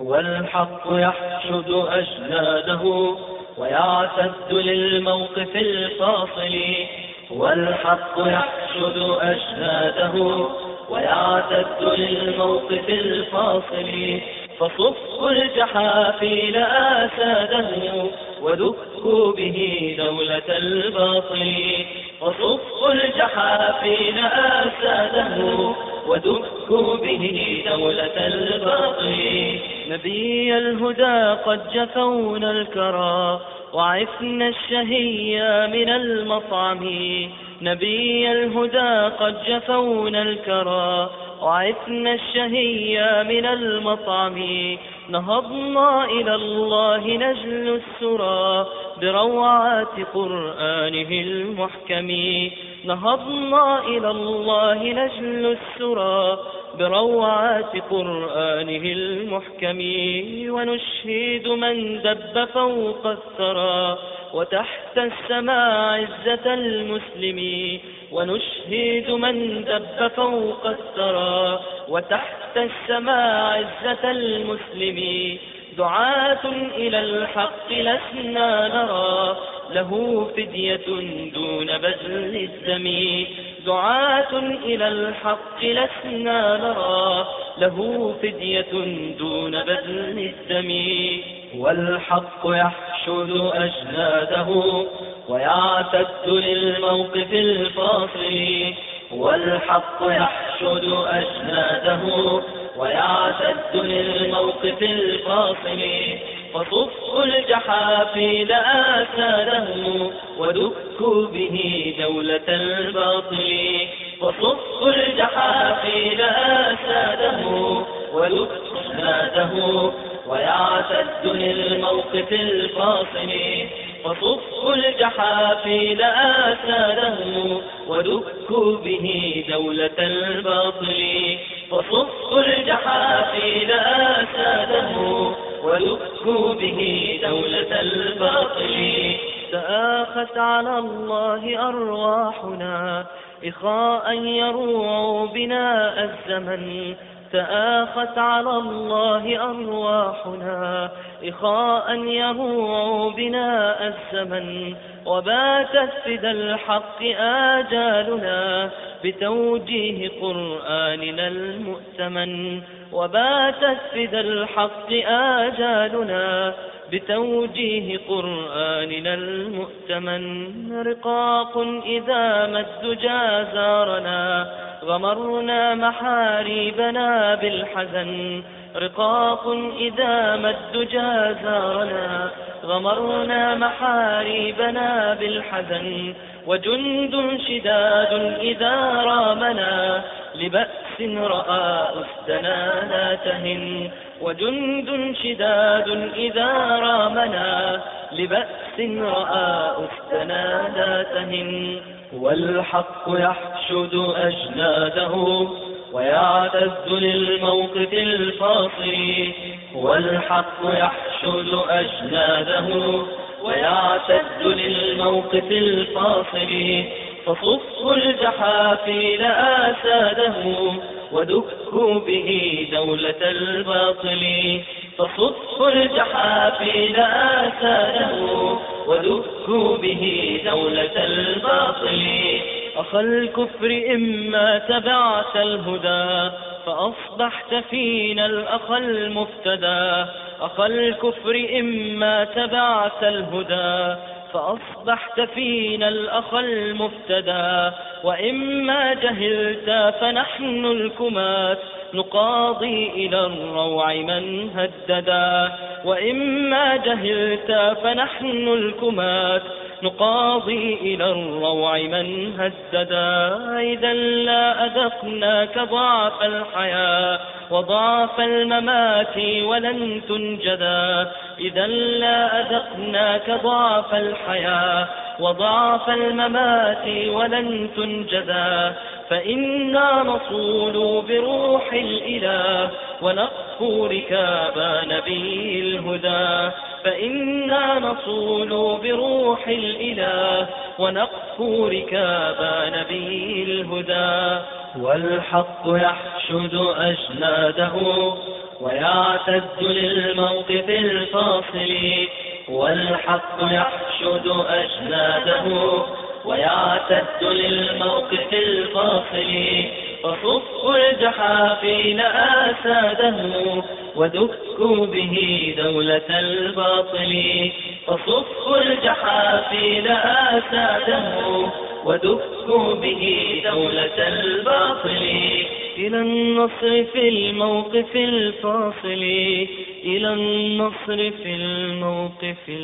والحق يحشد أجناده ويعتد للموقف الفاصل. والحق يحشد أجناده ويعتد للموقف الفاصل. فصفوا الجحافيل آساده ودكوا به دولة الباطل. فصفوا الجحافيل آساده ودكوا به دولة الباطل نبي الهدى قد جفونا الكرى وعفنا الشهية من المطعم. نبي الهدى قد جفونا الكرى وعفنا الشهية من المطعم. نهضنا إلى الله نجل السرى بروعات قرآنه المحكم. نهضنا إلى الله نجل السرى بروعات قرآنه المحكم. ونشهد من دب فوق الثرى وتحت السماء عزة المسلمين. ونشهد من دب فوق الثرى وتحت السماء عزة المسلمين دعاة إلى الحق لسنا نرى. له فدية دون بذل الدم. دعاة إلى الحق لسنا نرى. له فدية دون بذل الدم. والحق يحشد أجناده ويعتد للموقف الفاصل. والحق يحشد أجناده ويعتد للموقف الفاصل. فصفوا الجحافل آساده ودكوا به دولة الباطل. فصفوا الجحافل آساده ودكوا أسناده ويعتد للموقف الفاصل فصفوا الجحافل آساده ودكوا به دولة الباطل. فصفوا الجحافل آساده ودكوا به دولة الباطل. تآخت على الله أرواحنا إخاء يروع بناء الزمن. تآخت على الله أرواحنا إخاء يروع بناء الزمن وباتت فدى الحق آجالنا بتوجيه قرآننا المؤتمن وباتت فدى الحق آجالنا بتوجيه قرآننا المؤتمن. رقاق إذا ما الدجى زارنا غمرنا محاريبنا بالحزن. رقاق إذا ما الدجى زارنا غمرنا محاريبنا بالحزن. وجند شداد إذا رامنا لبأس رأى أسدنا لا تهن وجند شداد إذا رامنا لبأس رأى أسدنا لا تهن والحق يحشد أجناده ويعتز للموقف الفاصل والحق يحشد أجناده ويعتد للموقف الفاصل فصفوا الجحافل آساده ودكوا به دولة الباطل. فصفوا الجحافل آساده ودكوا به دولة الباطل. أخا الكفر إما تبعت الهدى فأصبحت فينا الأخ المفتدى. أخا الكفر إما تبعت الهدى فأصبحت فينا الأخ المفتدى. وإما جهلت فنحن الكمات. نقاضي إلى الروع من هددا. وإما جهلت فنحن الكمات. نقاضي إلى الروع من هددا. إذا لا أذقناك ضعف الحياة. وضعف الممات ولن تنجدا. إذا لا أذقناك ضعف الحياة. وضعف الممات ولن تنجدا. فإنا نصول بروح الإله. ونقفو ركاب نبي الهدى. فإنا نصول بروح الإله. ونقفو ركاب نبي الهدى. والحق يحشد أجناده ويعتد للموقف الفاصل والحق يحشد أجناده ويعتد للموقف الفاصل فصفوا الجحافين آساده ودكوا به دولة الباطل فصفوا الجحافين آساده ودكوا به دولة الباطل. إلى النصر في الموقف الفاصل. إلى النصر في الموقف